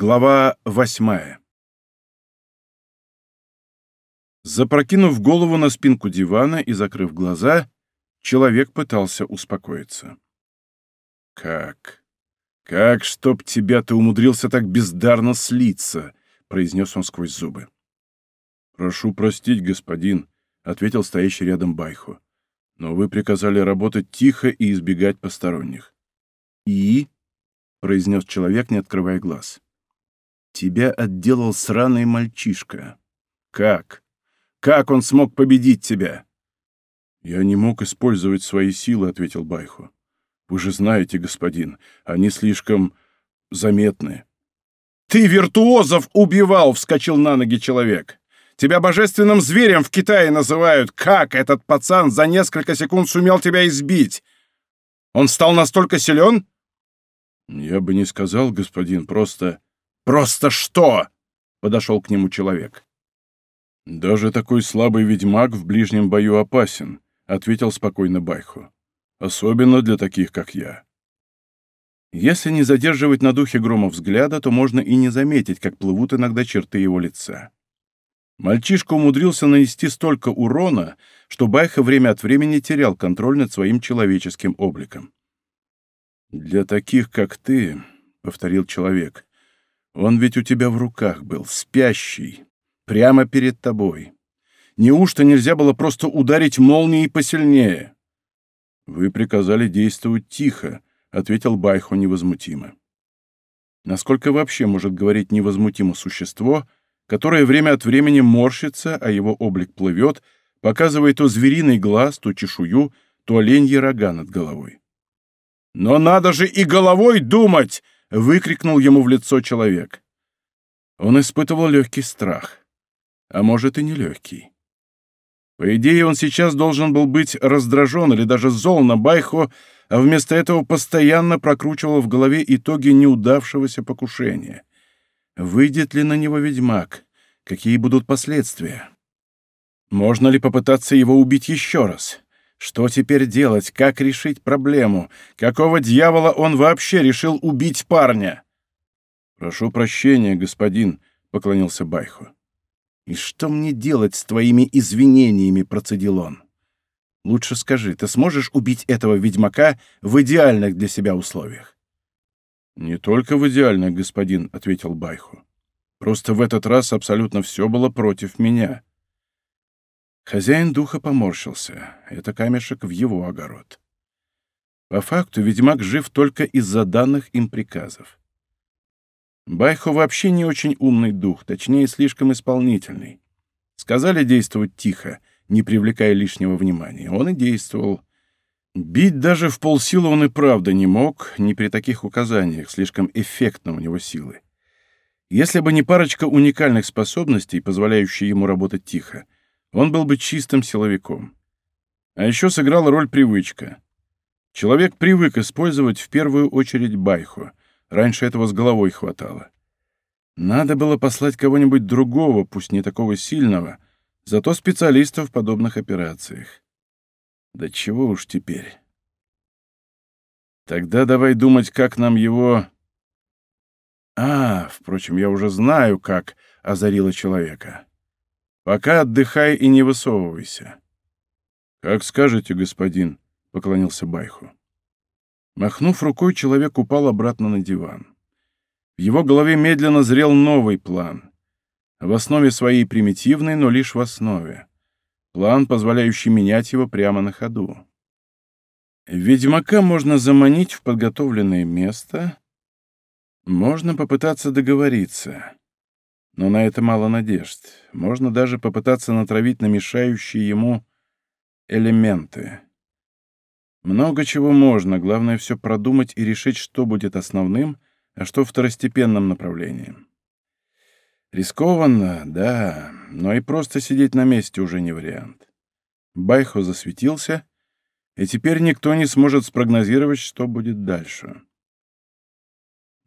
Глава восьмая Запрокинув голову на спинку дивана и закрыв глаза, человек пытался успокоиться. «Как? Как, чтоб тебя ты умудрился так бездарно слиться?» — произнес он сквозь зубы. «Прошу простить, господин», — ответил стоящий рядом Байху. «Но вы приказали работать тихо и избегать посторонних». «И?» — произнес человек, не открывая глаз. «Тебя отделал сраный мальчишка. Как? Как он смог победить тебя?» «Я не мог использовать свои силы», — ответил Байху. «Вы же знаете, господин, они слишком заметны». «Ты виртуозов убивал!» — вскочил на ноги человек. «Тебя божественным зверем в Китае называют. Как этот пацан за несколько секунд сумел тебя избить? Он стал настолько силен?» «Я бы не сказал, господин, просто...» «Просто что?» — подошел к нему человек. «Даже такой слабый ведьмак в ближнем бою опасен», — ответил спокойно Байху. «Особенно для таких, как я». Если не задерживать на духе грома взгляда, то можно и не заметить, как плывут иногда черты его лица. Мальчишка умудрился нанести столько урона, что Байха время от времени терял контроль над своим человеческим обликом. «Для таких, как ты», — повторил человек, — «он ведь у тебя в руках был, спящий, прямо перед тобой. Неужто нельзя было просто ударить молнией посильнее?» «Вы приказали действовать тихо», — ответил Байхо невозмутимо. Насколько вообще может говорить невозмутимо существо, которое время от времени морщится, а его облик плывет, показывая то звериный глаз, то чешую, то оленьи рога над головой? «Но надо же и головой думать!» — выкрикнул ему в лицо человек. Он испытывал легкий страх. А может, и нелегкий. По идее, он сейчас должен был быть раздражен или даже зол на Байхо, а вместо этого постоянно прокручивал в голове итоги неудавшегося покушения. Выйдет ли на него ведьмак? Какие будут последствия? Можно ли попытаться его убить еще раз? Что теперь делать? Как решить проблему? Какого дьявола он вообще решил убить парня? «Прошу прощения, господин», — поклонился Байху. «И что мне делать с твоими извинениями?» — процедил он. «Лучше скажи, ты сможешь убить этого ведьмака в идеальных для себя условиях?» «Не только в идеальных, господин», — ответил Байху. «Просто в этот раз абсолютно все было против меня». Хозяин духа поморщился. Это камешек в его огород. По факту ведьмак жив только из-за данных им приказов. Байхо вообще не очень умный дух, точнее, слишком исполнительный. Сказали действовать тихо, не привлекая лишнего внимания. Он и действовал. Бить даже в полсилы он и правда не мог, не при таких указаниях, слишком эффектно у него силы. Если бы не парочка уникальных способностей, позволяющие ему работать тихо, он был бы чистым силовиком. А еще сыграла роль привычка. Человек привык использовать в первую очередь байху. Раньше этого с головой хватало. Надо было послать кого-нибудь другого, пусть не такого сильного, зато специалиста в подобных операциях. Да чего уж теперь. Тогда давай думать, как нам его... А, впрочем, я уже знаю, как озарило человека. Пока отдыхай и не высовывайся. — Как скажете, господин, — поклонился Байху. Махнув рукой, человек упал обратно на диван. В его голове медленно зрел новый план. В основе своей примитивный, но лишь в основе. План, позволяющий менять его прямо на ходу. Ведьмака можно заманить в подготовленное место, можно попытаться договориться. Но на это мало надежд. Можно даже попытаться натравить на мешающие ему элементы. Много чего можно, главное все продумать и решить, что будет основным, а что второстепенным направлением. Рискованно, да, но и просто сидеть на месте уже не вариант. Байхо засветился, и теперь никто не сможет спрогнозировать, что будет дальше.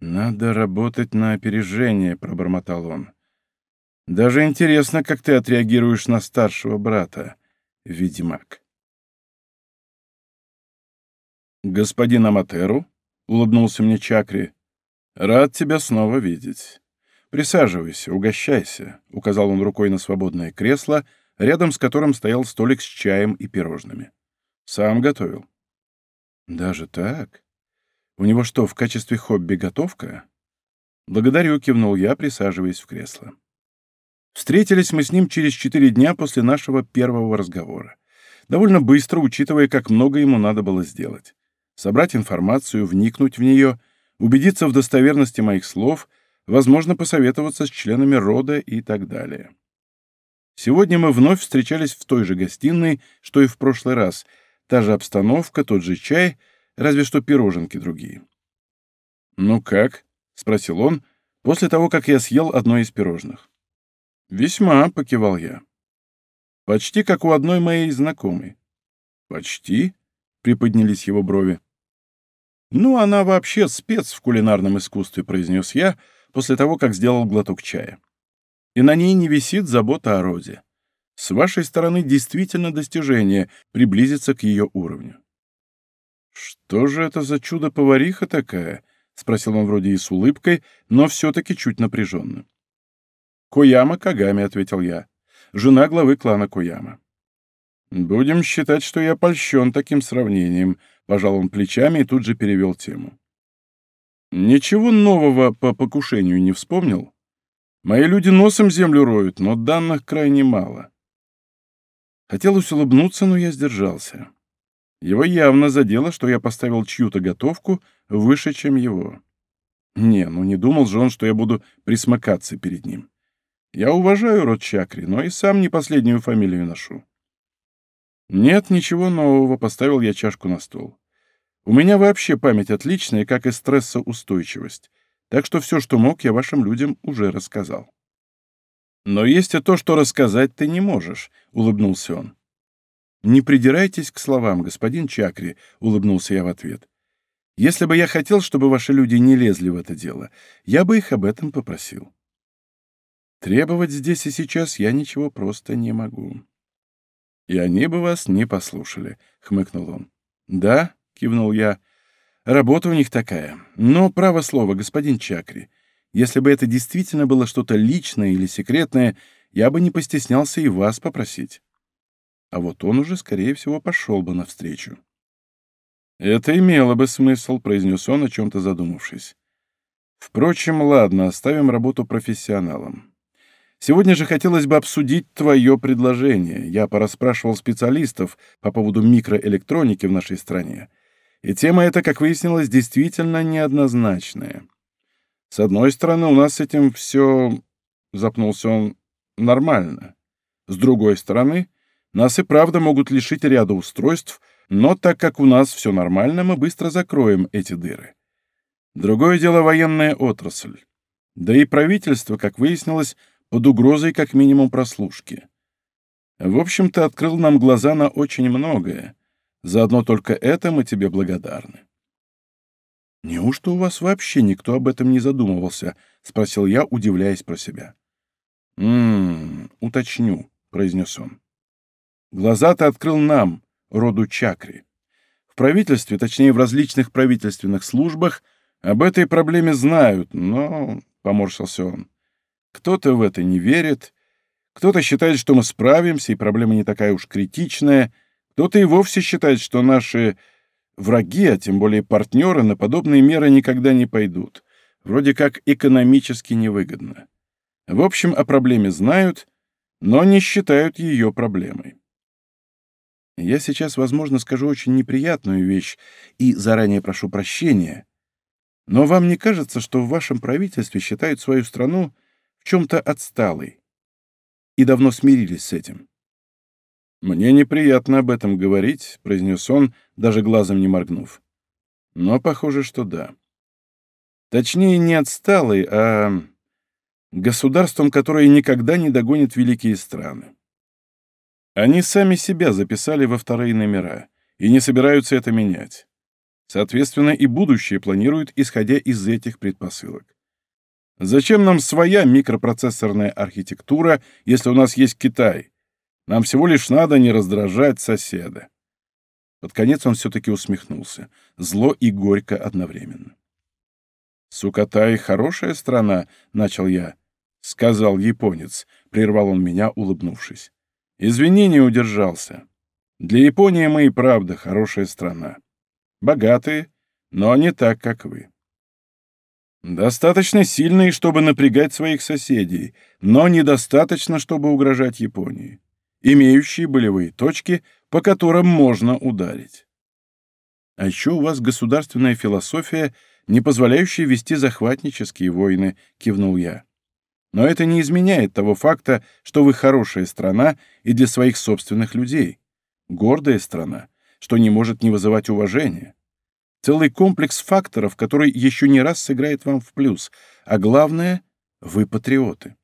«Надо работать на опережение», — пробормотал он. Даже интересно, как ты отреагируешь на старшего брата, ведьмак. «Господин Аматеру?» — улыбнулся мне Чакри. «Рад тебя снова видеть. «Присаживайся, угощайся», — указал он рукой на свободное кресло, рядом с которым стоял столик с чаем и пирожными. «Сам готовил». «Даже так? У него что, в качестве хобби готовка?» «Благодарю», — кивнул я, присаживаясь в кресло. Встретились мы с ним через четыре дня после нашего первого разговора. Довольно быстро, учитывая, как много ему надо было сделать. Собрать информацию, вникнуть в нее, убедиться в достоверности моих слов, возможно, посоветоваться с членами рода и так далее. Сегодня мы вновь встречались в той же гостиной, что и в прошлый раз. Та же обстановка, тот же чай, разве что пироженки другие. «Ну как?» — спросил он, после того, как я съел одно из пирожных. «Весьма», — покивал я. «Почти как у одной моей знакомой». «Почти?» — приподнялись его брови. «Ну, она вообще спец в кулинарном искусстве», — произнес я, после того, как сделал глоток чая. «И на ней не висит забота о роде. С вашей стороны действительно достижение приблизиться к ее уровню». «Что же это за чудо-повариха такая?» — спросил он вроде и с улыбкой, но все-таки чуть напряженно. «Кояма Кагами», — ответил я. «Жена главы клана Кояма». «Будем считать, что я польщен таким сравнением», — пожал он плечами и тут же перевел тему. «Ничего нового по покушению не вспомнил? Мои люди носом землю роют, но данных крайне мало». Хотелось улыбнуться, но я сдержался. Его явно задело, что я поставил чью-то готовку выше, чем его. Не, ну не думал же он, что я буду присмыкаться перед ним. Я уважаю род Чакри, но и сам не последнюю фамилию ношу. Нет, ничего нового, поставил я чашку на стол. У меня вообще память отличная, как и стрессоустойчивость, так что все, что мог, я вашим людям уже рассказал. Но есть и то, что рассказать ты не можешь, улыбнулся он. Не придирайтесь к словам, господин Чакри, улыбнулся я в ответ. Если бы я хотел, чтобы ваши люди не лезли в это дело, я бы их об этом попросил. Требовать здесь и сейчас я ничего просто не могу. И они бы вас не послушали, — хмыкнул он. Да, — кивнул я, — работа у них такая. Но, право слово, господин Чакри, если бы это действительно было что-то личное или секретное, я бы не постеснялся и вас попросить. А вот он уже, скорее всего, пошел бы навстречу. «Это имело бы смысл», — произнес он, о чем-то задумавшись. «Впрочем, ладно, оставим работу профессионалам. Сегодня же хотелось бы обсудить твое предложение. Я порасспрашивал специалистов по поводу микроэлектроники в нашей стране. И тема эта, как выяснилось, действительно неоднозначная. С одной стороны, у нас с этим все, запнулся он, нормально. С другой стороны, нас и правда могут лишить ряда устройств, но так как у нас все нормально, мы быстро закроем эти дыры. Другое дело военная отрасль. Да и правительство, как выяснилось, под угрозой как минимум прослушки. В общем-то, открыл нам глаза на очень многое. Заодно только это мы тебе благодарны. «Неужто у вас вообще никто об этом не задумывался?» — спросил я, удивляясь про себя. «М-м, уточню», — произнес он. «Глаза ты открыл нам, роду Чакри. В правительстве, точнее, в различных правительственных службах, об этой проблеме знают, но...» — поморщился он. Кто-то в это не верит, кто-то считает, что мы справимся, и проблема не такая уж критичная, кто-то и вовсе считает, что наши враги, а тем более партнеры, на подобные меры никогда не пойдут. Вроде как экономически невыгодно. В общем, о проблеме знают, но не считают ее проблемой. Я сейчас, возможно, скажу очень неприятную вещь и заранее прошу прощения, но вам не кажется, что в вашем правительстве считают свою страну в чем-то отсталый. И давно смирились с этим. «Мне неприятно об этом говорить», — произнес он, даже глазом не моргнув. «Но похоже, что да. Точнее, не отсталый, а государством, которое никогда не догонит великие страны. Они сами себя записали во вторые номера и не собираются это менять. Соответственно, и будущее планируют, исходя из этих предпосылок. Зачем нам своя микропроцессорная архитектура, если у нас есть Китай? Нам всего лишь надо не раздражать соседа. Под конец он все-таки усмехнулся. Зло и горько одновременно. «Сукатай — хорошая страна», — начал я. сказал японец, прервал он меня, улыбнувшись. Извини, не удержался. Для Японии мы и правда хорошая страна. Богатые, но не так, как вы. Достаточно сильные, чтобы напрягать своих соседей, но недостаточно, чтобы угрожать Японии. Имеющие болевые точки, по которым можно ударить. А еще у вас государственная философия, не позволяющая вести захватнические войны, кивнул я. Но это не изменяет того факта, что вы хорошая страна и для своих собственных людей. Гордая страна, что не может не вызывать уважения. Целый комплекс факторов, который еще не раз сыграет вам в плюс. А главное — вы патриоты.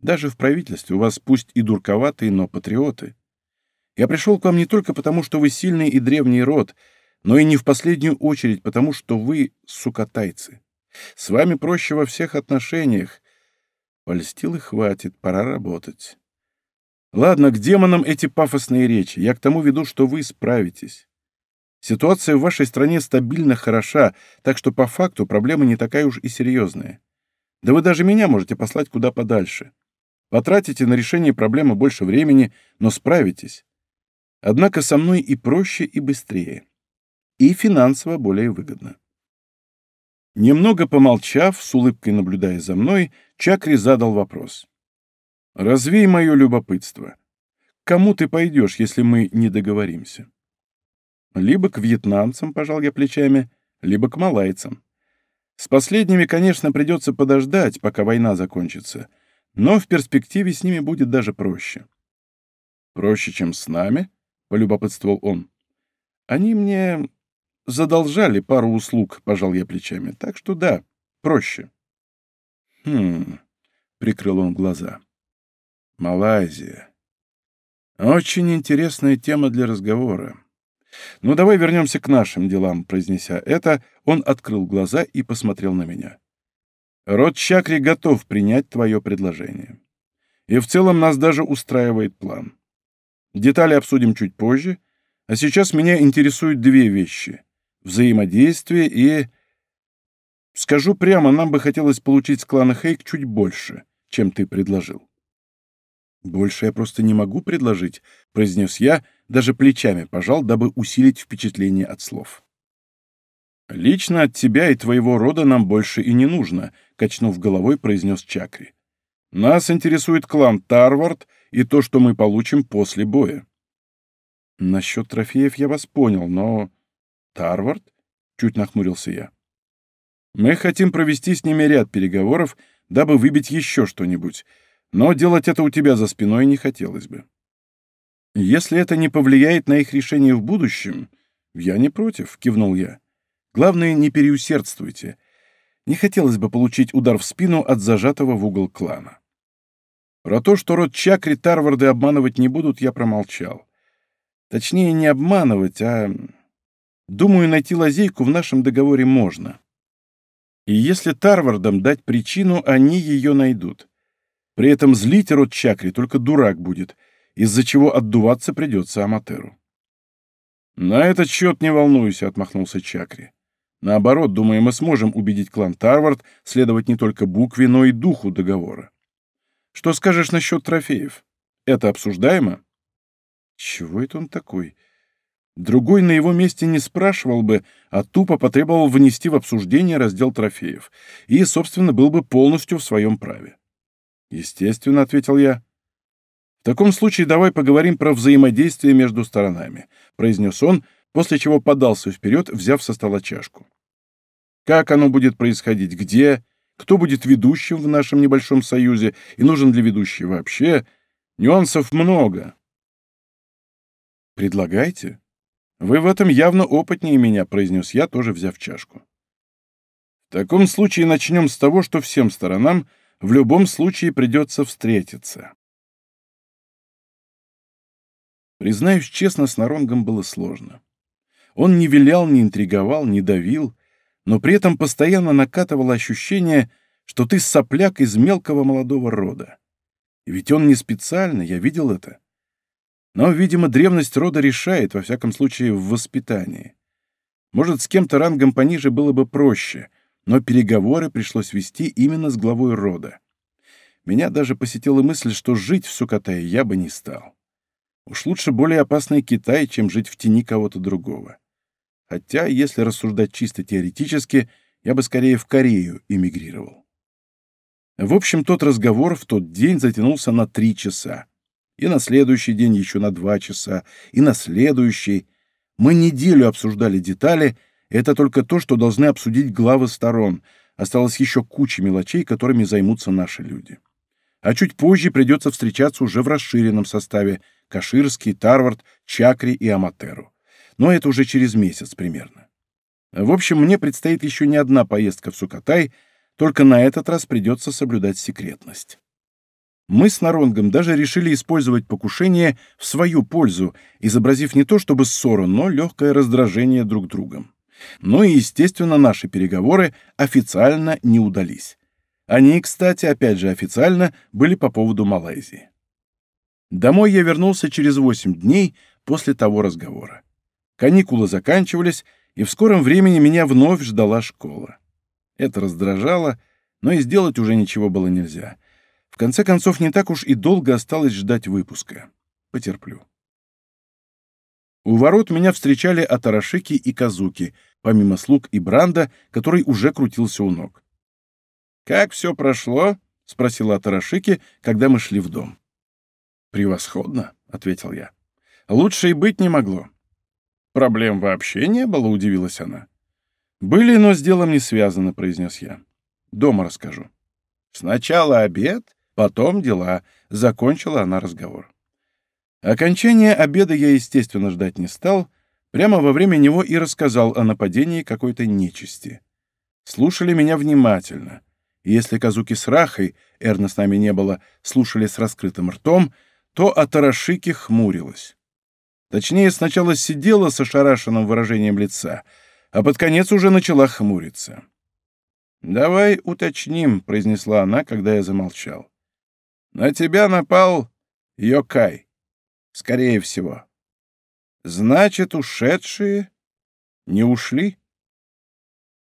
Даже в правительстве у вас пусть и дурковатые, но патриоты. Я пришел к вам не только потому, что вы сильный и древний род, но и не в последнюю очередь потому, что вы сукатайцы. С вами проще во всех отношениях, Польстил и хватит, пора работать. Ладно, к демонам эти пафосные речи. Я к тому веду, что вы справитесь. Ситуация в вашей стране стабильно хороша, так что по факту проблема не такая уж и серьезная. Да вы даже меня можете послать куда подальше. Потратите на решение проблемы больше времени, но справитесь. Однако со мной и проще, и быстрее. И финансово более выгодно. Немного помолчав, с улыбкой наблюдая за мной, Чакри задал вопрос. «Развей мое любопытство. Кому ты пойдешь, если мы не договоримся?» «Либо к вьетнамцам», — пожал я плечами, — «либо к малайцам. С последними, конечно, придется подождать, пока война закончится, но в перспективе с ними будет даже проще». «Проще, чем с нами?» — полюбопытствовал он. «Они мне задолжали пару услуг, пожал я плечами. Так что да, проще. Хм, прикрыл он глаза. Малайзия. Очень интересная тема для разговора. Ну, давай вернемся к нашим делам, произнеся это, он открыл глаза и посмотрел на меня. Род Чакри готов принять твое предложение. И в целом нас даже устраивает план. Детали обсудим чуть позже, а сейчас меня интересуют две вещи взаимодействие и... Скажу прямо, нам бы хотелось получить с клана Хейк чуть больше, чем ты предложил. «Больше я просто не могу предложить», — произнес я, даже плечами пожал, дабы усилить впечатление от слов. «Лично от тебя и твоего рода нам больше и не нужно», — качнув головой, произнес Чакри. «Нас интересует клан Тарвард и то, что мы получим после боя». «Насчет трофеев я вас понял, но Тарвард? Чуть нахмурился я. Мы хотим провести с ними ряд переговоров, дабы выбить еще что-нибудь, но делать это у тебя за спиной не хотелось бы. Если это не повлияет на их решение в будущем, я не против, кивнул я. Главное, не переусердствуйте. Не хотелось бы получить удар в спину от зажатого в угол клана. Про то, что род Чакри Тарварды обманывать не будут, я промолчал. Точнее, не обманывать, а Думаю, найти лазейку в нашем договоре можно. И если Тарвардам дать причину, они ее найдут. При этом злить род Чакри только дурак будет, из-за чего отдуваться придется Аматеру. «На этот счет не волнуйся», — отмахнулся Чакри. «Наоборот, думаю, мы сможем убедить клан Тарвард следовать не только букве, но и духу договора. Что скажешь насчет трофеев? Это обсуждаемо?» «Чего это он такой?» Другой на его месте не спрашивал бы, а тупо потребовал внести в обсуждение раздел трофеев и, собственно, был бы полностью в своем праве. «Естественно», — ответил я. «В таком случае давай поговорим про взаимодействие между сторонами», — произнес он, после чего подался вперед, взяв со стола чашку. «Как оно будет происходить? Где? Кто будет ведущим в нашем небольшом союзе? И нужен ли ведущий вообще? Нюансов много». «Предлагайте», «Вы в этом явно опытнее меня», — произнес я, тоже взяв чашку. «В таком случае начнем с того, что всем сторонам в любом случае придется встретиться». Признаюсь честно, с Наронгом было сложно. Он не вилял, не интриговал, не давил, но при этом постоянно накатывало ощущение, что ты сопляк из мелкого молодого рода. И ведь он не специально, я видел это. Но, видимо, древность рода решает, во всяком случае, в воспитании. Может, с кем-то рангом пониже было бы проще, но переговоры пришлось вести именно с главой рода. меня даже посетила мысль, что жить в Сукатае я бы не стал. Уж лучше более опасный Китай, чем жить в тени кого-то другого. Хотя, если рассуждать чисто теоретически, я бы скорее в Корею эмигрировал. В общем, тот разговор в тот день затянулся на три часа. И на следующий день еще на два часа, и на следующий. Мы неделю обсуждали детали, это только то, что должны обсудить главы сторон. Осталось еще куча мелочей, которыми займутся наши люди. А чуть позже придется встречаться уже в расширенном составе Каширский, Тарвард, Чакри и Аматеру. Но это уже через месяц примерно. В общем, мне предстоит еще не одна поездка в Сукатай, только на этот раз придется соблюдать секретность. Мы с Наронгом даже решили использовать покушение в свою пользу, изобразив не то чтобы ссору, но легкое раздражение друг другом. Ну и, естественно, наши переговоры официально не удались. Они, кстати, опять же официально были по поводу Малайзии. Домой я вернулся через 8 дней после того разговора. Каникулы заканчивались, и в скором времени меня вновь ждала школа. Это раздражало, но и сделать уже ничего было нельзя. В конце концов, не так уж и долго осталось ждать выпуска. Потерплю. У ворот меня встречали Атарашики и Казуки, помимо слуг и Бранда, который уже крутился у ног. «Как все прошло?» — спросила Атарашики, когда мы шли в дом. «Превосходно», — ответил я. «Лучше и быть не могло». «Проблем вообще не было?» — удивилась она. «Были, но с делом не связано», — произнес я. «Дома расскажу». «Сначала обед, потом дела», — закончила она разговор. Окончание обеда я, естественно, ждать не стал, прямо во время него и рассказал о нападении какой-то нечисти. Слушали меня внимательно. Если Казуки с Рахой, Эрна с нами не было, слушали с раскрытым ртом, то Атарашики хмурилась. Точнее, сначала сидела с ошарашенным выражением лица, а под конец уже начала хмуриться. «Давай уточним», — произнесла она, когда я замолчал. «На тебя напал Йокай. Скорее всего. Значит, ушедшие не ушли?»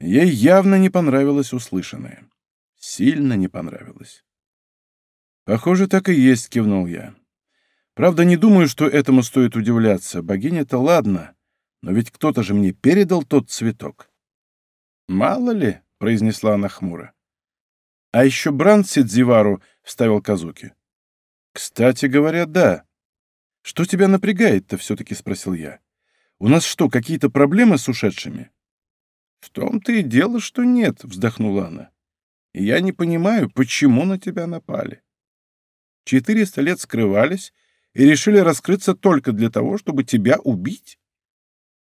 Ей явно не понравилось услышанное. Сильно не понравилось. «Похоже, так и есть», — кивнул я. Правда, не думаю, что этому стоит удивляться. Богиня-то ладно, но ведь кто-то же мне передал тот цветок. «Мало ли», — произнесла она хмуро. «А еще Бранд Сидзивару», — вставил Казуки. «Кстати говоря, да. Что тебя напрягает-то?» — все-таки спросил я. «У нас что, какие-то проблемы с ушедшими?» «В том-то и дело, что нет», — вздохнула она. «И я не понимаю, почему на тебя напали. Четыреста лет скрывались, и решили раскрыться только для того, чтобы тебя убить?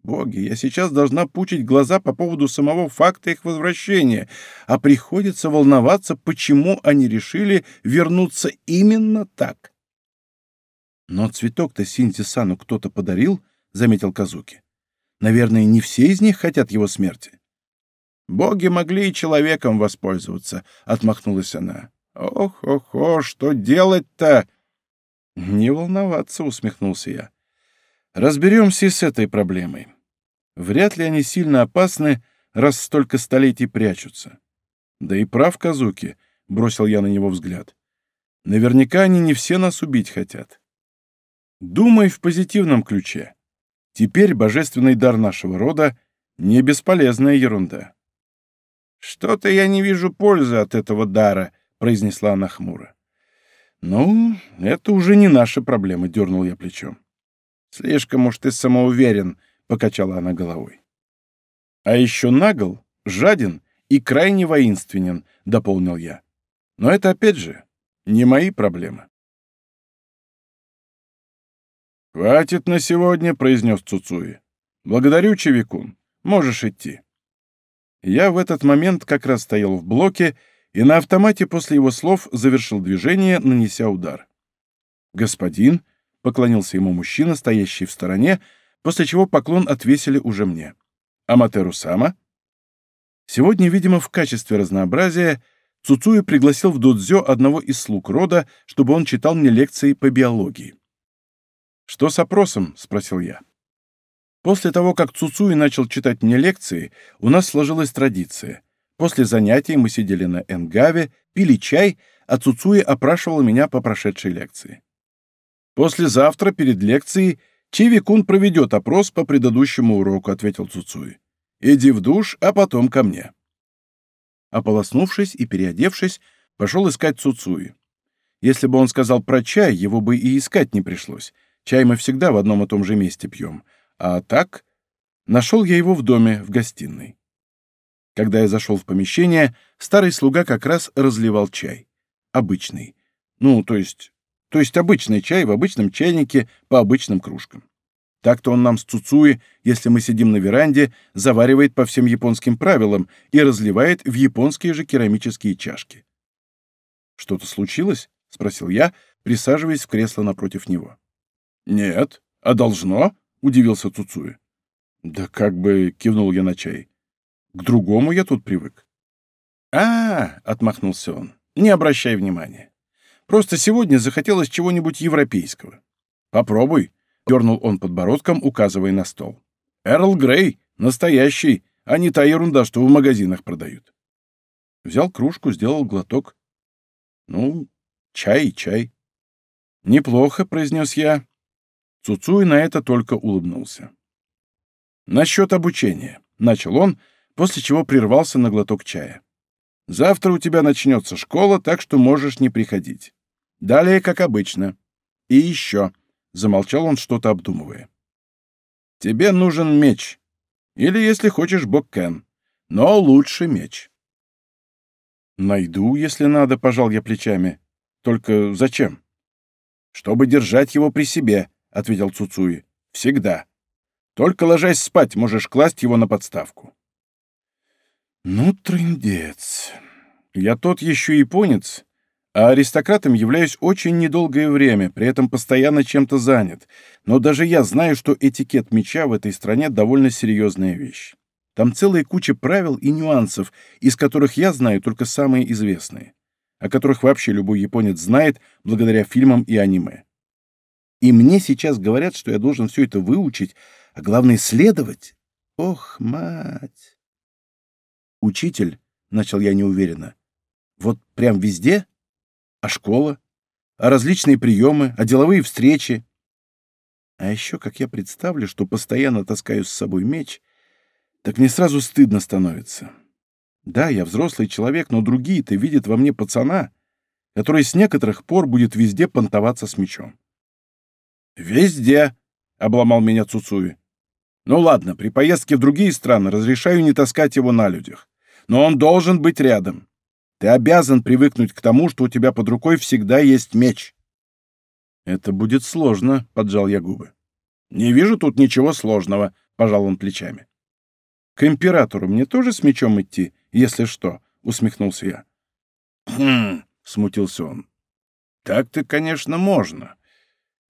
Боги, я сейчас должна пучить глаза по поводу самого факта их возвращения, а приходится волноваться, почему они решили вернуться именно так. Но цветок-то Синти-сану кто-то подарил, — заметил Казуки. Наверное, не все из них хотят его смерти. Боги могли и человеком воспользоваться, — отмахнулась она. Ох-ох-ох, что делать-то? «Не волноваться», — усмехнулся я. «Разберемся и с этой проблемой. Вряд ли они сильно опасны, раз столько столетий прячутся. Да и прав Казуки», — бросил я на него взгляд. «Наверняка они не все нас убить хотят. Думай в позитивном ключе. Теперь божественный дар нашего рода — не бесполезная ерунда». «Что-то я не вижу пользы от этого дара», — произнесла она хмуро. «Ну, это уже не наша проблема», — дернул я плечом. «Слишком уж ты самоуверен», — покачала она головой. «А еще нагл, жаден и крайне воинственен», — дополнил я. «Но это, опять же, не мои проблемы». «Хватит на сегодня», — произнес Цуцуи. «Благодарю, Чевикун. Можешь идти». Я в этот момент как раз стоял в блоке и на автомате после его слов завершил движение, нанеся удар. «Господин», — поклонился ему мужчина, стоящий в стороне, после чего поклон отвесили уже мне. «Аматеру Сама?» Сегодня, видимо, в качестве разнообразия Цуцуи пригласил в додзё одного из слуг рода, чтобы он читал мне лекции по биологии. «Что с опросом?» — спросил я. После того, как Цуцуи начал читать мне лекции, у нас сложилась традиция — После занятий мы сидели на Энгаве, пили чай, а Цуцуи опрашивал меня по прошедшей лекции. «Послезавтра, перед лекцией, Чиви-кун проведет опрос по предыдущему уроку», — ответил Цуцуи. «Иди в душ, а потом ко мне». Ополоснувшись и переодевшись, пошел искать Цуцуи. Если бы он сказал про чай, его бы и искать не пришлось. Чай мы всегда в одном и том же месте пьем. А так, нашел я его в доме, в гостиной. Когда я зашел в помещение, старый слуга как раз разливал чай. Обычный. Ну, то есть... То есть обычный чай в обычном чайнике по обычным кружкам. Так-то он нам с Цуцуи, если мы сидим на веранде, заваривает по всем японским правилам и разливает в японские же керамические чашки. «Что-то случилось?» — спросил я, присаживаясь в кресло напротив него. «Нет. А должно?» — удивился Цуцуи. «Да как бы...» — кивнул я на чай. «К другому я тут привык». «А, — отмахнулся он, — не обращай внимания. Просто сегодня захотелось чего-нибудь европейского. Попробуй», — дернул он подбородком, указывая на стол. «Эрл Грей, настоящий, а не та ерунда, что в магазинах продают». Взял кружку, сделал глоток. «Ну, чай чай». «Неплохо», — произнес я. Цуцуй на это только улыбнулся. «Насчет обучения», — начал он, после чего прервался на глоток чая. «Завтра у тебя начнется школа, так что можешь не приходить. Далее, как обычно. И еще», — замолчал он, что-то обдумывая. «Тебе нужен меч. Или, если хочешь, боккен. Но лучше меч». «Найду, если надо», — пожал я плечами. «Только зачем?» «Чтобы держать его при себе», — ответил Цуцуи. «Всегда. Только ложась спать, можешь класть его на подставку». «Ну, трындец. Я тот еще японец, а аристократом являюсь очень недолгое время, при этом постоянно чем-то занят. Но даже я знаю, что этикет меча в этой стране довольно серьезная вещь. Там целая куча правил и нюансов, из которых я знаю только самые известные, о которых вообще любой японец знает благодаря фильмам и аниме. И мне сейчас говорят, что я должен все это выучить, а главное — следовать. Ох, мать! Учитель, — начал я неуверенно, — вот прям везде? А школа? А различные приемы? А деловые встречи? А еще, как я представлю, что постоянно таскаю с собой меч, так мне сразу стыдно становится. Да, я взрослый человек, но другие-то видят во мне пацана, который с некоторых пор будет везде понтоваться с мечом. «Везде», — обломал меня Цуцуи. «Ну ладно, при поездке в другие страны разрешаю не таскать его на людях. Но он должен быть рядом. Ты обязан привыкнуть к тому, что у тебя под рукой всегда есть меч». «Это будет сложно», — поджал я губы. «Не вижу тут ничего сложного», — пожал он плечами. «К императору мне тоже с мечом идти, если что?» — усмехнулся я. «Хм», — смутился он. «Так-то, конечно, можно.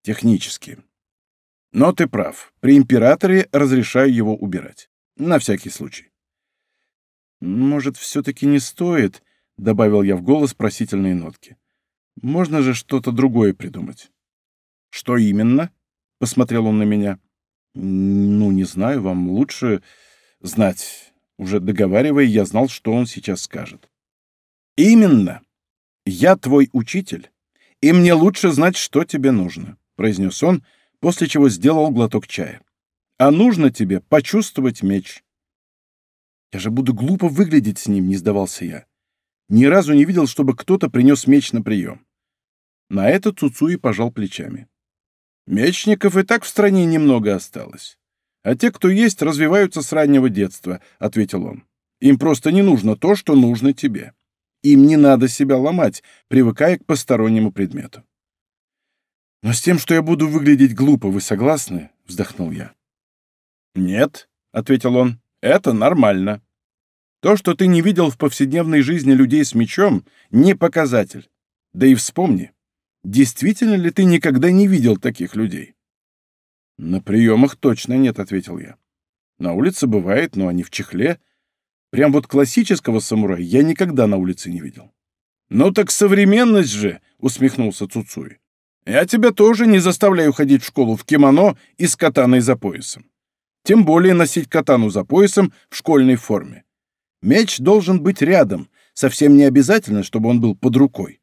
Технически. Но ты прав. При императоре разрешаю его убирать. На всякий случай. Может, все-таки не стоит, — добавил я в голос просительные нотки. Можно же что-то другое придумать. Что именно? — посмотрел он на меня. Ну, не знаю, вам лучше знать. Уже договаривая, я знал, что он сейчас скажет. Именно. Я твой учитель, и мне лучше знать, что тебе нужно произнес он, после чего сделал глоток чая. «А нужно тебе почувствовать меч». «Я же буду глупо выглядеть с ним», — не сдавался я. Ни разу не видел, чтобы кто-то принес меч на прием. На это Цуцуи пожал плечами. «Мечников и так в стране немного осталось. А те, кто есть, развиваются с раннего детства», — ответил он. «Им просто не нужно то, что нужно тебе. Им не надо себя ломать, привыкая к постороннему предмету». «Но с тем, что я буду выглядеть глупо, вы согласны?» — вздохнул я. «Нет», — ответил он, — «это нормально. То, что ты не видел в повседневной жизни людей с мечом, не показатель. Да и вспомни, действительно ли ты никогда не видел таких людей?» «На приемах точно нет», — ответил я. «На улице бывает, но они в чехле. Прям вот классического самурая я никогда на улице не видел». «Ну так современность же!» — усмехнулся Цуцуй. Я тебя тоже не заставляю ходить в школу в кимоно и с катаной за поясом. Тем более носить катану за поясом в школьной форме. Меч должен быть рядом, совсем не обязательно, чтобы он был под рукой.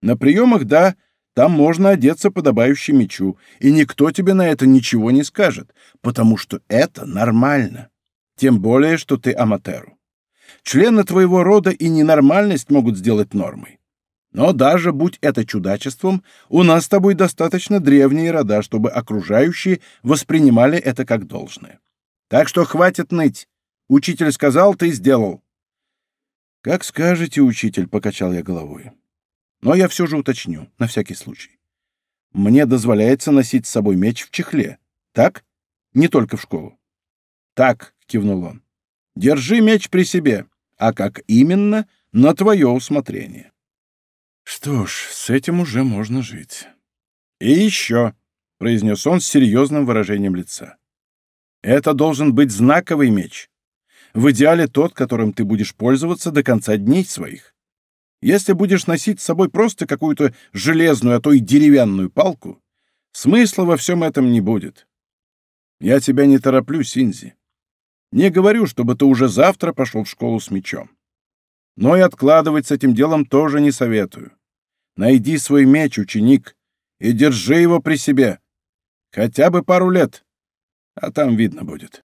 На приемах, да, там можно одеться подобающим мечу, и никто тебе на это ничего не скажет, потому что это нормально. Тем более, что ты аматеру. Члены твоего рода и ненормальность могут сделать нормой. Но даже будь это чудачеством, у нас с тобой достаточно древние рода, чтобы окружающие воспринимали это как должное. Так что хватит ныть. Учитель сказал, ты сделал. Как скажете, учитель, покачал я головой. Но я все же уточню, на всякий случай. Мне дозволяется носить с собой меч в чехле, так? Не только в школу. Так, кивнул он. Держи меч при себе, а как именно, на твое усмотрение. Что ж, с этим уже можно жить. И еще, — произнес он с серьезным выражением лица. Это должен быть знаковый меч. В идеале тот, которым ты будешь пользоваться до конца дней своих. Если будешь носить с собой просто какую-то железную, а то и деревянную палку, смысла во всем этом не будет. Я тебя не тороплю, Синзи. Не говорю, чтобы ты уже завтра пошел в школу с мечом. Но и откладывать с этим делом тоже не советую. Найди свой меч, ученик, и держи его при себе. Хотя бы пару лет, а там видно будет.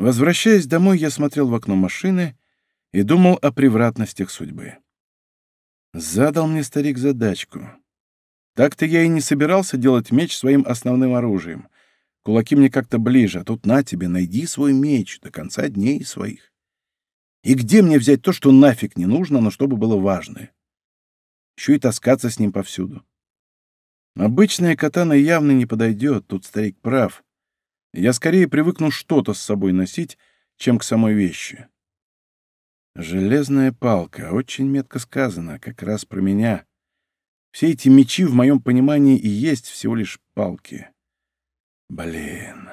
Возвращаясь домой, я смотрел в окно машины и думал о превратностях судьбы. Задал мне старик задачку. Так-то я и не собирался делать меч своим основным оружием. Кулаки мне как-то ближе, а тут на тебе, найди свой меч до конца дней своих. И где мне взять то, что нафиг не нужно, но чтобы было важное? Еще и таскаться с ним повсюду. Обычная катана явно не подойдет, тут старик прав. Я скорее привыкну что-то с собой носить, чем к самой вещи. Железная палка, очень метко сказано, как раз про меня. Все эти мечи, в моем понимании, и есть всего лишь палки. Блин.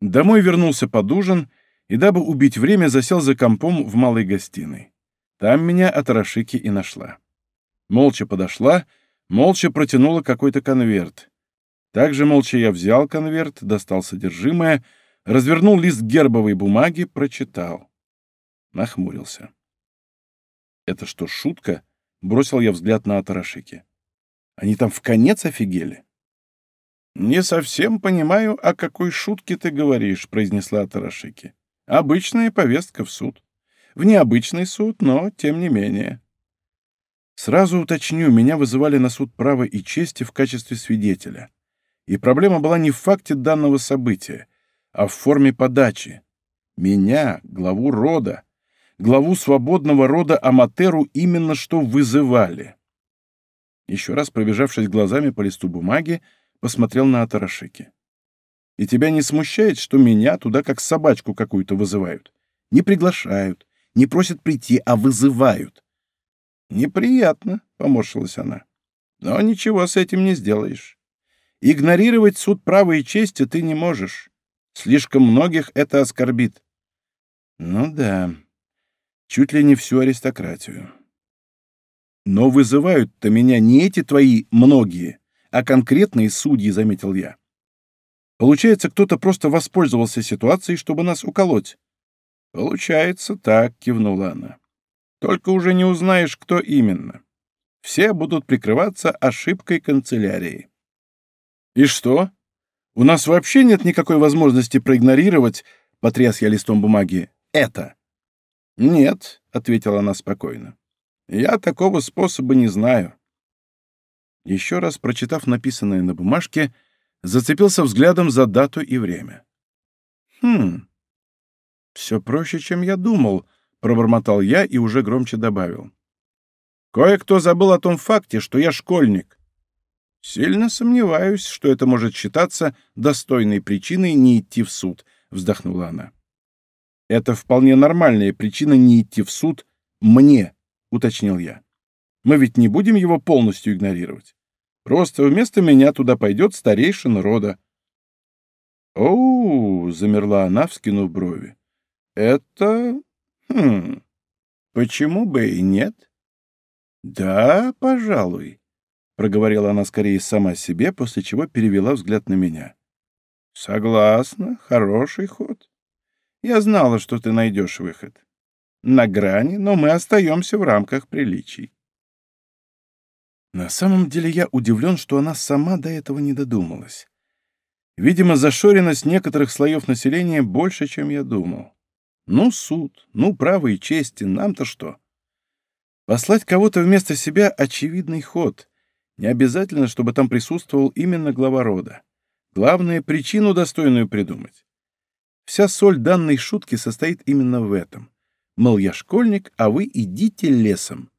Домой вернулся под ужин и, дабы убить время, засел за компом в малой гостиной. Там меня Атарашики и нашла. Молча подошла, молча протянула какой-то конверт. Также молча я взял конверт, достал содержимое, развернул лист гербовой бумаги, прочитал. Нахмурился. «Это что, шутка?» — бросил я взгляд на Атарашики. «Они там в конец офигели?» «Не совсем понимаю, о какой шутке ты говоришь», — произнесла Атарашики. Обычная повестка в суд. В необычный суд, но тем не менее. Сразу уточню, меня вызывали на суд права и чести в качестве свидетеля. И проблема была не в факте данного события, а в форме подачи. Меня, главу рода, главу свободного рода Аматеру именно что вызывали. Еще раз пробежавшись глазами по листу бумаги, посмотрел на Атарашики. И тебя не смущает, что меня туда как собачку какую-то вызывают? Не приглашают, не просят прийти, а вызывают. Неприятно, — поморщилась она. Но ничего с этим не сделаешь. Игнорировать суд права и чести ты не можешь. Слишком многих это оскорбит. Ну да, чуть ли не всю аристократию. Но вызывают-то меня не эти твои многие, а конкретные судьи, заметил я. Получается, кто-то просто воспользовался ситуацией, чтобы нас уколоть. Получается так, кивнула она. Только уже не узнаешь, кто именно. Все будут прикрываться ошибкой канцелярии. И что? У нас вообще нет никакой возможности проигнорировать, потряс я листом бумаги, это. Нет, ответила она спокойно. Я такого способа не знаю. Еще раз прочитав написанное на бумажке, зацепился взглядом за дату и время. «Хм, все проще, чем я думал», — пробормотал я и уже громче добавил. «Кое-кто забыл о том факте, что я школьник. Сильно сомневаюсь, что это может считаться достойной причиной не идти в суд», — вздохнула она. «Это вполне нормальная причина не идти в суд мне», — уточнил я. «Мы ведь не будем его полностью игнорировать». Просто вместо меня туда пойдет старейшина рода. Оу, замерла она, вскинув брови. Это... Хм... Почему бы и нет? Да, пожалуй, проговорила она скорее сама себе, после чего перевела взгляд на меня. Согласна, хороший ход. Я знала, что ты найдешь выход. На грани, но мы остаемся в рамках приличий. На самом деле я удивлен, что она сама до этого не додумалась. Видимо, зашоренность некоторых слоев населения больше, чем я думал. Ну, суд, ну, право и честь, нам-то что? Послать кого-то вместо себя — очевидный ход. Не обязательно, чтобы там присутствовал именно глава рода. Главное — причину достойную придумать. Вся соль данной шутки состоит именно в этом. Мол, я школьник, а вы идите лесом.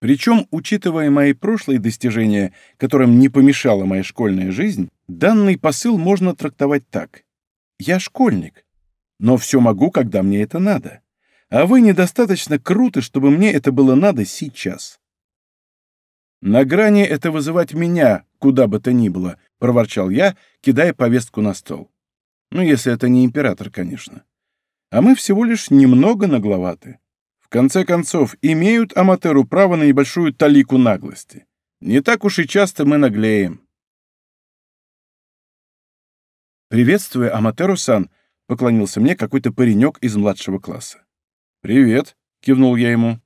Причем, учитывая мои прошлые достижения, которым не помешала моя школьная жизнь, данный посыл можно трактовать так. Я школьник, но все могу, когда мне это надо. А вы недостаточно круты, чтобы мне это было надо сейчас. На грани это вызывать меня, куда бы то ни было, проворчал я, кидая повестку на стол. Ну, если это не император, конечно. А мы всего лишь немного нагловаты. В конце концов, имеют Аматеру право на небольшую талику наглости. Не так уж и часто мы наглеем. «Приветствую, Аматеру-сан», — поклонился мне какой-то паренек из младшего класса. «Привет», — кивнул я ему.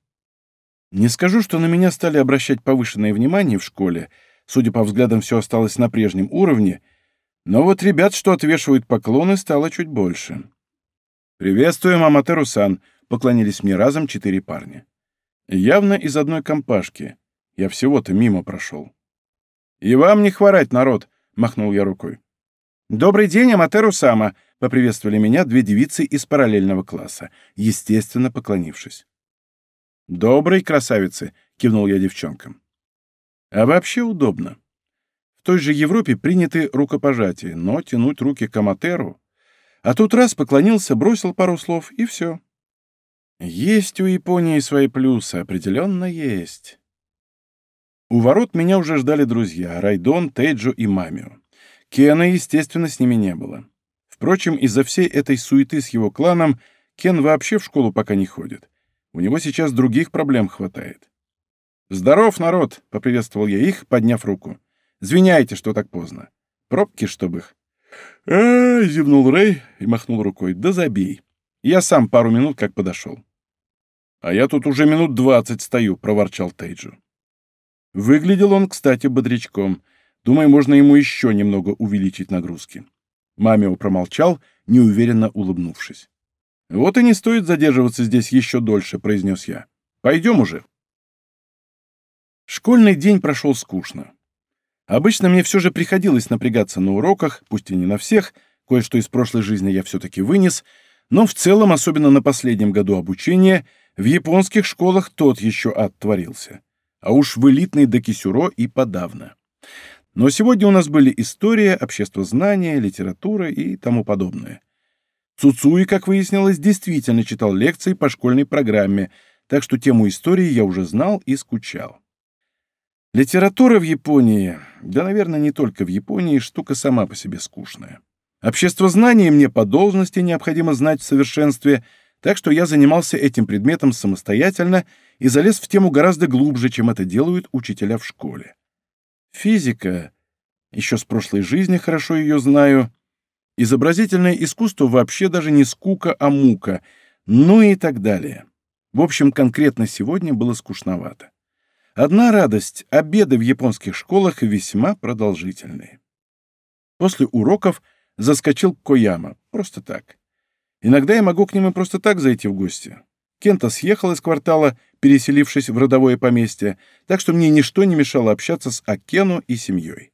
Не скажу, что на меня стали обращать повышенное внимание в школе, судя по взглядам, все осталось на прежнем уровне, но вот ребят, что отвешивают поклоны, стало чуть больше. «Приветствуем, Аматеру-сан», поклонились мне разом четыре парня. Явно из одной компашки. Я всего-то мимо прошел. «И вам не хворать, народ!» — махнул я рукой. «Добрый день, Аматеру Сама!» — поприветствовали меня две девицы из параллельного класса, естественно поклонившись. «Добрый, красавицы!» — кивнул я девчонкам. «А вообще удобно. В той же Европе приняты рукопожатия, но тянуть руки к Аматеру... А тут раз поклонился, бросил пару слов, и все. Есть у Японии свои плюсы, определенно есть. У ворот меня уже ждали друзья — Райдон, Тейджу и Мамио. Кена, естественно, с ними не было. Впрочем, из-за всей этой суеты с его кланом Кен вообще в школу пока не ходит. У него сейчас других проблем хватает. «Здоров, народ!» — поприветствовал я их, подняв руку. «Звиняйте, что так поздно. Пробки, чтобы их...» «А, зевнул Рэй и махнул рукой. «Да забей. Я сам пару минут как подошел». «А я тут уже минут двадцать стою», — проворчал Тейджу. Выглядел он, кстати, бодрячком. Думаю, можно ему еще немного увеличить нагрузки. Мамио промолчал, неуверенно улыбнувшись. «Вот и не стоит задерживаться здесь еще дольше», — произнес я. «Пойдем уже». Школьный день прошел скучно. Обычно мне все же приходилось напрягаться на уроках, пусть и не на всех, кое-что из прошлой жизни я все-таки вынес, но в целом, особенно на последнем году обучения, в японских школах тот еще оттворился. А уж в элитной Докисюро и подавно. Но сегодня у нас были история, обществознание, литература и тому подобное. Цуцуи, как выяснилось, действительно читал лекции по школьной программе, так что тему истории я уже знал и скучал. Литература в Японии, да, наверное, не только в Японии, штука сама по себе скучная. Обществознание мне по должности необходимо знать в совершенстве — так что я занимался этим предметом самостоятельно и залез в тему гораздо глубже, чем это делают учителя в школе. Физика. Еще с прошлой жизни хорошо ее знаю. Изобразительное искусство вообще даже не скука, а мука. Ну и так далее. В общем, конкретно сегодня было скучновато. Одна радость — обеды в японских школах весьма продолжительные. После уроков заскочил к Кояма, просто так. Иногда я могу к нему просто так зайти в гости. Кента съехал из квартала, переселившись в родовое поместье, так что мне ничто не мешало общаться с Акену и семьей.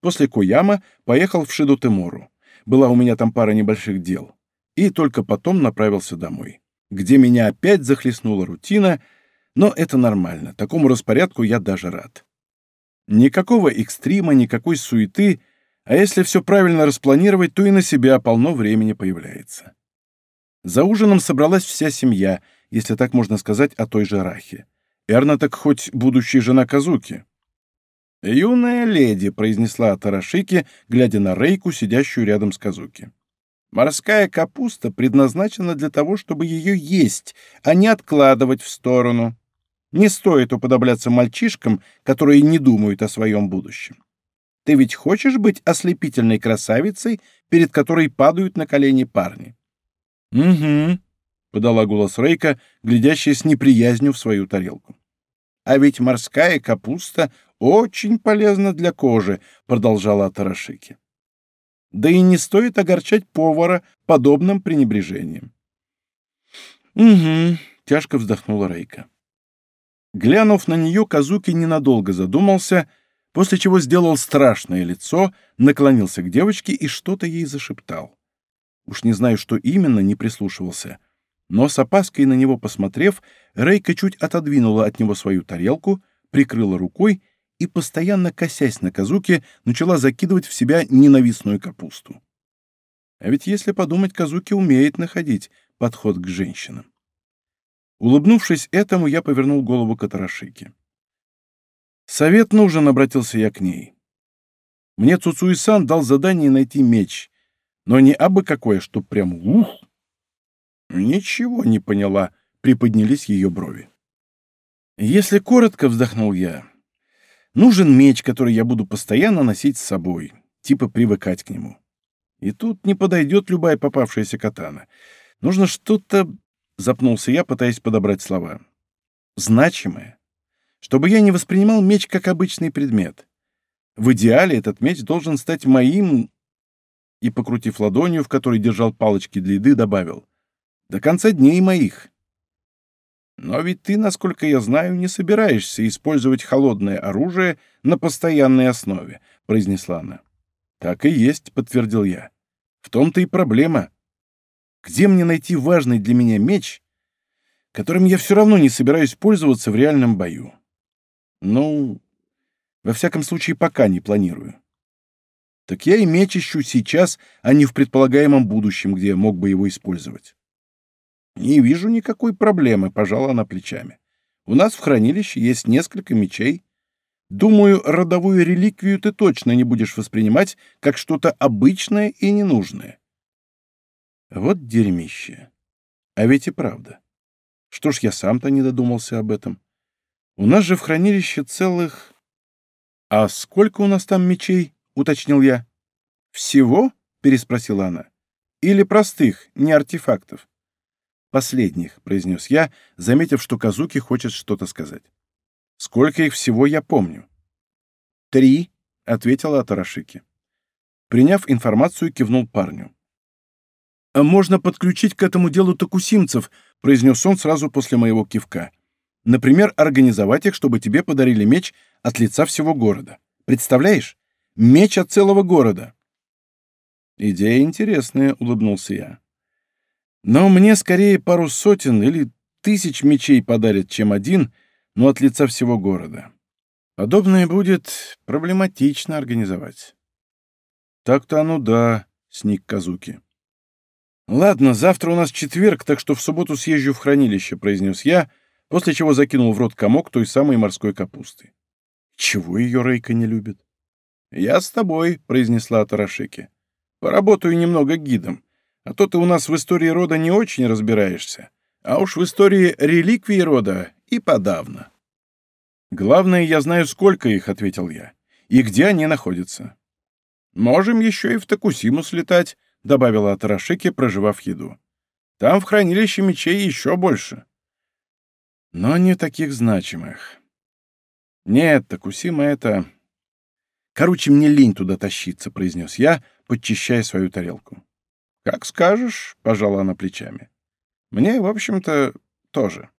После Кояма поехал в Шидо-Темору. Была у меня там пара небольших дел. И только потом направился домой, где меня опять захлестнула рутина, но это нормально, такому распорядку я даже рад. Никакого экстрима, никакой суеты, а если все правильно распланировать, то и на себя полно времени появляется. За ужином собралась вся семья, если так можно сказать о той же Рахе. Эрна так хоть будущая жена Казуки. «Юная леди», — произнесла Тарашики, глядя на Рейку, сидящую рядом с Казуки. «Морская капуста предназначена для того, чтобы ее есть, а не откладывать в сторону. Не стоит уподобляться мальчишкам, которые не думают о своем будущем. Ты ведь хочешь быть ослепительной красавицей, перед которой падают на колени парни? «Угу», — подала голос Рейка, глядящая с неприязнью в свою тарелку. «А ведь морская капуста очень полезна для кожи», — продолжала Атарашики. «Да и не стоит огорчать повара подобным пренебрежением». «Угу», — тяжко вздохнула Рейка. Глянув на нее, Казуки ненадолго задумался, после чего сделал страшное лицо, наклонился к девочке и что-то ей зашептал. Уж не знаю, что именно, не прислушивался. Но с опаской на него посмотрев, Рейка чуть отодвинула от него свою тарелку, прикрыла рукой и, постоянно косясь на Казуки, начала закидывать в себя ненавистную капусту. А ведь если подумать, Казуки умеет находить подход к женщинам. Улыбнувшись этому, я повернул голову к Атарашике. «Совет нужен», — обратился я к ней. Мне Цуцуи-сан дал задание найти меч, но не абы какое, чтоб прям ух. Ничего не поняла, приподнялись ее брови. Если коротко, вздохнул я, нужен меч, который я буду постоянно носить с собой, типа привыкать к нему. И тут не подойдет любая попавшаяся катана. Нужно что-то... Запнулся я, пытаясь подобрать слова. Значимое. Чтобы я не воспринимал меч как обычный предмет. В идеале этот меч должен стать моим и, покрутив ладонью, в которой держал палочки для еды, добавил «До конца дней моих». «Но ведь ты, насколько я знаю, не собираешься использовать холодное оружие на постоянной основе», — произнесла она. «Так и есть», — подтвердил я. «В том-то и проблема. Где мне найти важный для меня меч, которым я все равно не собираюсь пользоваться в реальном бою? Ну, во всяком случае, пока не планирую. Так я и меч ищу сейчас, а не в предполагаемом будущем, где я мог бы его использовать. Не вижу никакой проблемы, пожала она плечами. У нас в хранилище есть несколько мечей. Думаю, родовую реликвию ты точно не будешь воспринимать как что-то обычное и ненужное. Вот дерьмище. А ведь и правда. Что ж я сам-то не додумался об этом? У нас же в хранилище целых... А сколько у нас там мечей? уточнил я. «Всего?» — переспросила она. «Или простых, не артефактов?» «Последних», — произнес я, заметив, что Казуки хочет что-то сказать. «Сколько их всего я помню?» «Три», — ответила Атарашики. Приняв информацию, кивнул парню. «А можно подключить к этому делу токусимцев», — произнес он сразу после моего кивка. «Например, организовать их, чтобы тебе подарили меч от лица всего города. Представляешь? Меч от целого города. Идея интересная, улыбнулся я. Но мне скорее пару сотен или тысяч мечей подарят, чем один, но от лица всего города. Подобное будет проблематично организовать. Так-то оно да, сник Казуки. Ладно, завтра у нас четверг, так что в субботу съезжу в хранилище, произнес я, после чего закинул в рот комок той самой морской капусты. Чего ее Рейка не любит? «Я с тобой», — произнесла Тарашики. «Поработаю немного гидом, а то ты у нас в истории рода не очень разбираешься, а уж в истории реликвий рода и подавно». «Главное, я знаю, сколько их», — ответил я, — «и где они находятся». «Можем еще и в Токусиму слетать», — добавила Тарашики, проживав еду. «Там в хранилище мечей еще больше». «Но не таких значимых». «Нет, Токусима — это...» «Короче, мне лень туда тащиться», — произнес я, подчищая свою тарелку. «Как скажешь», — пожала она плечами. «Мне, в общем-то, тоже».